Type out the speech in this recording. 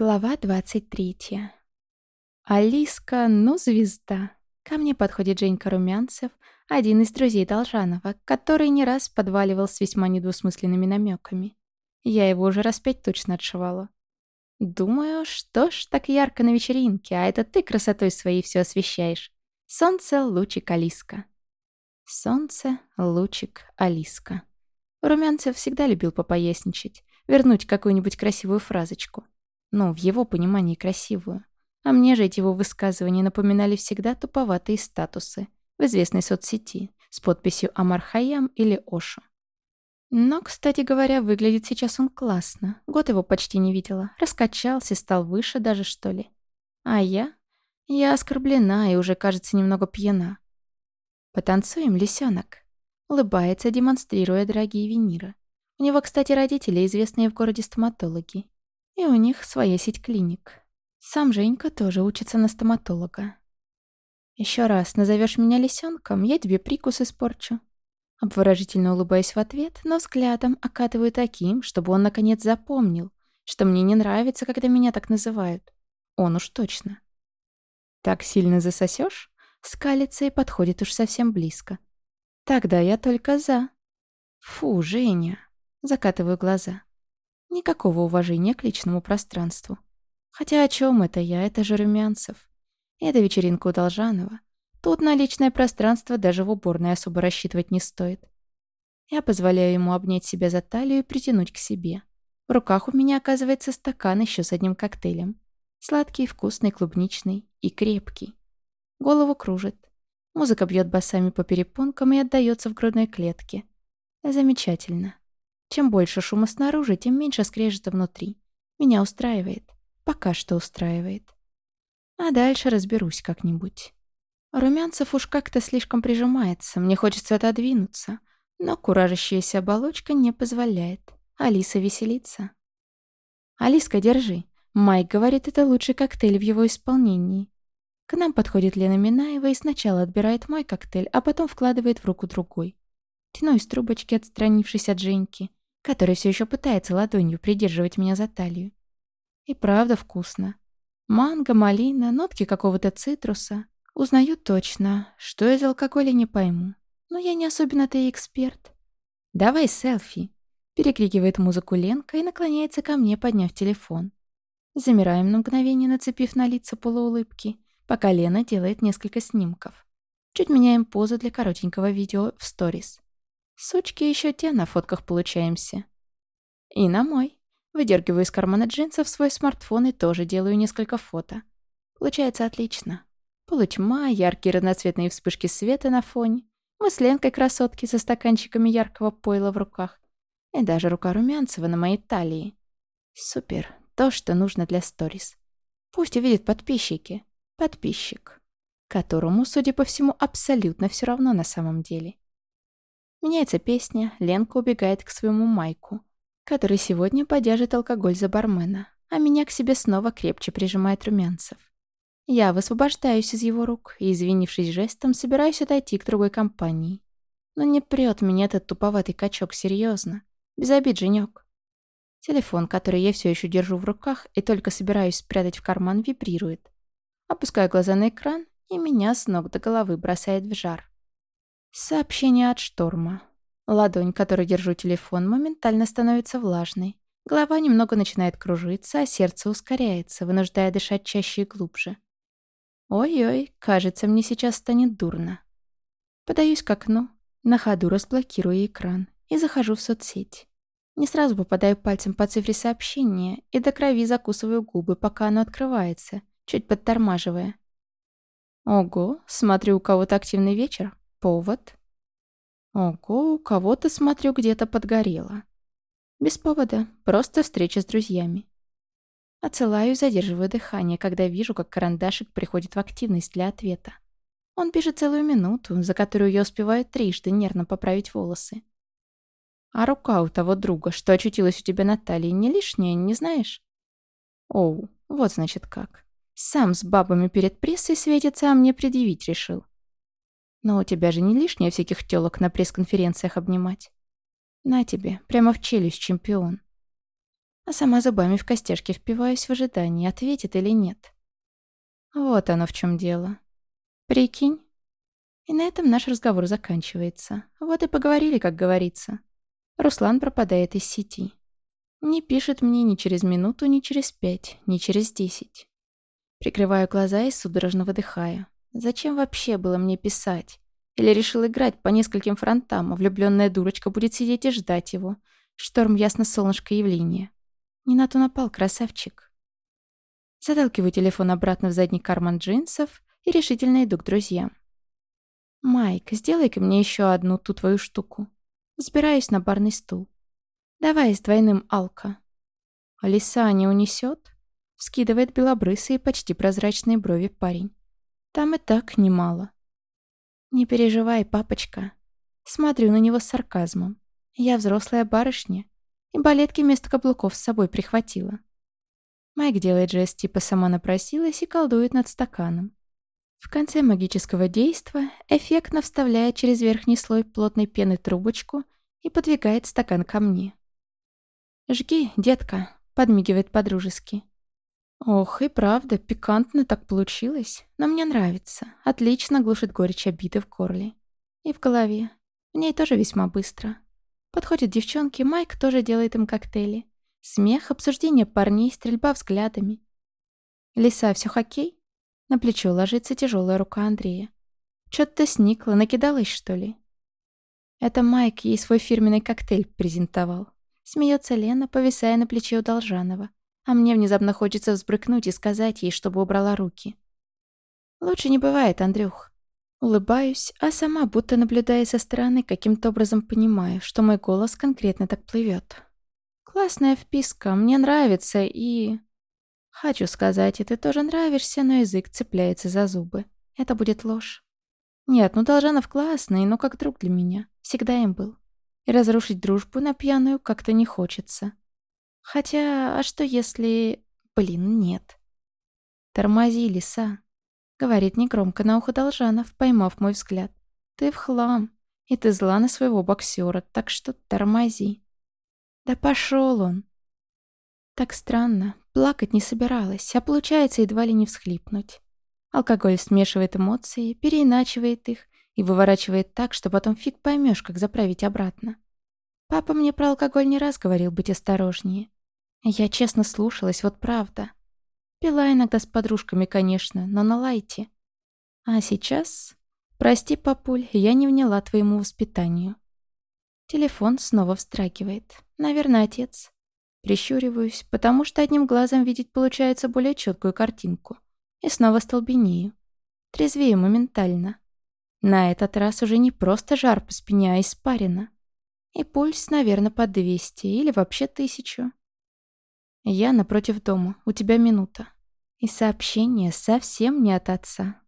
Глава 23. Алиска, ну звезда. Ко мне подходит Женька Румянцев, один из друзей Должанова, который не раз подваливал с весьма недвусмысленными намеками. Я его уже раз пять точно отшивала. Думаю, что ж так ярко на вечеринке, а это ты красотой своей все освещаешь. Солнце, лучик, Алиска. Солнце, лучик, Алиска. Румянцев всегда любил попоясничать, вернуть какую-нибудь красивую фразочку. Ну, в его понимании красивую. А мне же эти его высказывания напоминали всегда туповатые статусы в известной соцсети с подписью Амар Хаям или Ошу. Но, кстати говоря, выглядит сейчас он классно. Год его почти не видела. Раскачался, стал выше даже, что ли. А я? Я оскорблена и уже, кажется, немного пьяна. «Потанцуем, лисенок?» Улыбается, демонстрируя дорогие виниры. У него, кстати, родители, известные в городе стоматологи. И у них своя сеть клиник. Сам Женька тоже учится на стоматолога. Еще раз назовешь меня лисенком, я тебе прикус испорчу. Обворожительно улыбаясь в ответ, но взглядом окатываю таким, чтобы он наконец запомнил, что мне не нравится, когда меня так называют. Он уж точно. Так сильно засосешь? Скалится и подходит уж совсем близко. Тогда я только за. Фу, Женя. Закатываю глаза. Никакого уважения к личному пространству. Хотя о чем это я? Это же Румянцев. Это вечеринка у Должанова. Тут на личное пространство даже в уборной особо рассчитывать не стоит. Я позволяю ему обнять себя за талию и притянуть к себе. В руках у меня оказывается стакан еще с одним коктейлем. Сладкий, вкусный, клубничный и крепкий. Голову кружит. Музыка бьет басами по перепонкам и отдается в грудной клетке. Замечательно. Чем больше шума снаружи, тем меньше скрежета внутри. Меня устраивает. Пока что устраивает. А дальше разберусь как-нибудь. Румянцев уж как-то слишком прижимается, мне хочется отодвинуться, но куражащаяся оболочка не позволяет. Алиса веселится. «Алиска, держи». Майк говорит, это лучший коктейль в его исполнении. К нам подходит Лена Минаева и сначала отбирает мой коктейль, а потом вкладывает в руку другой. Тяну из трубочки, отстранившись от Женьки который все еще пытается ладонью придерживать меня за талию. И правда вкусно. Манго, малина, нотки какого-то цитруса. Узнаю точно, что из алкоголя не пойму. Но я не особенно-то и эксперт. «Давай селфи», — перекрикивает музыку Ленка и наклоняется ко мне, подняв телефон. Замираем на мгновение, нацепив на лица полуулыбки, пока Лена делает несколько снимков. Чуть меняем позу для коротенького видео в сторис. Сучки еще те на фотках получаемся. И на мой. Выдергиваю из кармана джинсов свой смартфон и тоже делаю несколько фото. Получается отлично. Полутьма, яркие разноцветные вспышки света на фоне. Мы с Ленкой красотки со стаканчиками яркого пойла в руках. И даже рука Румянцева на моей талии. Супер. То, что нужно для сторис. Пусть увидят подписчики. Подписчик. Которому, судя по всему, абсолютно все равно на самом деле. Меняется песня, Ленка убегает к своему Майку, который сегодня подержит алкоголь за бармена, а меня к себе снова крепче прижимает Румянцев. Я высвобождаюсь из его рук и, извинившись жестом, собираюсь отойти к другой компании. Но не прет меня этот туповатый качок, серьезно. Без обид, Женек. Телефон, который я все еще держу в руках и только собираюсь спрятать в карман, вибрирует. Опускаю глаза на экран, и меня с ног до головы бросает в жар. Сообщение от Шторма. Ладонь, которой держу телефон, моментально становится влажной. Голова немного начинает кружиться, а сердце ускоряется, вынуждая дышать чаще и глубже. Ой-ой, кажется, мне сейчас станет дурно. Подаюсь к окну, на ходу разблокирую экран и захожу в соцсеть. Не сразу попадаю пальцем по цифре сообщения и до крови закусываю губы, пока оно открывается, чуть подтормаживая. Ого, смотрю, у кого-то активный вечер. Повод? Ого, у кого-то, смотрю, где-то подгорело. Без повода, просто встреча с друзьями. Отсылаю и задерживаю дыхание, когда вижу, как карандашик приходит в активность для ответа. Он пишет целую минуту, за которую я успеваю трижды нервно поправить волосы. А рука у того друга, что очутилась у тебя на талии, не лишняя, не знаешь? Оу, вот значит как. Сам с бабами перед прессой светится, а мне предъявить решил. Но у тебя же не лишнее всяких тёлок на пресс-конференциях обнимать. На тебе, прямо в челюсть, чемпион. а сама зубами в костяшки впиваюсь в ожидании, ответит или нет. Вот оно в чем дело. Прикинь. И на этом наш разговор заканчивается. Вот и поговорили, как говорится. Руслан пропадает из сети. Не пишет мне ни через минуту, ни через пять, ни через десять. Прикрываю глаза и судорожно выдыхаю. Зачем вообще было мне писать? Или решил играть по нескольким фронтам, а влюбленная дурочка будет сидеть и ждать его. Шторм ясно-солнышко явления. Не на то напал, красавчик. Заталкиваю телефон обратно в задний карман джинсов и решительно иду к друзьям. «Майк, сделай-ка мне еще одну ту твою штуку». Взбираюсь на барный стул. «Давай с двойным алка». «Лиса не унесет?» Вскидывает белобрысые, почти прозрачные брови парень. «Там и так немало». «Не переживай, папочка». Смотрю на него с сарказмом. «Я взрослая барышня, и балетки вместо каблуков с собой прихватила». Майк делает жест, типа сама напросилась и колдует над стаканом. В конце магического действа эффектно вставляет через верхний слой плотной пены трубочку и подвигает стакан ко мне. «Жги, детка», — подмигивает подружески. Ох, и правда, пикантно так получилось, но мне нравится. Отлично глушит горечь обиды в горле. И в голове. В ней тоже весьма быстро. Подходят девчонки, Майк тоже делает им коктейли. Смех, обсуждение парней, стрельба взглядами. «Лиса, все хоккей?» На плечо ложится тяжелая рука Андрея. Чё-то сникла, накидалась, что ли? Это Майк ей свой фирменный коктейль презентовал. Смеется Лена, повисая на плече у Должанова. А мне внезапно хочется взбрыкнуть и сказать ей, чтобы убрала руки. Лучше не бывает, Андрюх. Улыбаюсь, а сама, будто наблюдая со стороны, каким-то образом понимаю, что мой голос конкретно так плывет. Классная вписка, мне нравится и... Хочу сказать, и ты тоже нравишься, но язык цепляется за зубы. Это будет ложь. Нет, ну Должанов классный, но как друг для меня. Всегда им был. И разрушить дружбу на пьяную как-то не хочется. Хотя, а что если... Блин, нет. «Тормози, лиса», — говорит негромко на ухо Должанов, поймав мой взгляд. «Ты в хлам, и ты зла на своего боксера, так что тормози». «Да пошел он!» Так странно, Плакать не собиралась, а получается едва ли не всхлипнуть. Алкоголь смешивает эмоции, переиначивает их и выворачивает так, что потом фиг поймешь, как заправить обратно. Папа мне про алкоголь не раз говорил быть осторожнее. Я честно слушалась, вот правда. Пила иногда с подружками, конечно, но на лайте. А сейчас... Прости, папуль, я не вняла твоему воспитанию. Телефон снова встрагивает. Наверное, отец. Прищуриваюсь, потому что одним глазом видеть получается более четкую картинку. И снова столбенею. Трезвею моментально. На этот раз уже не просто жар по спине, а испарина. И пульс, наверное, по 200 или вообще тысячу. Я напротив дома, у тебя минута. И сообщение совсем не от отца.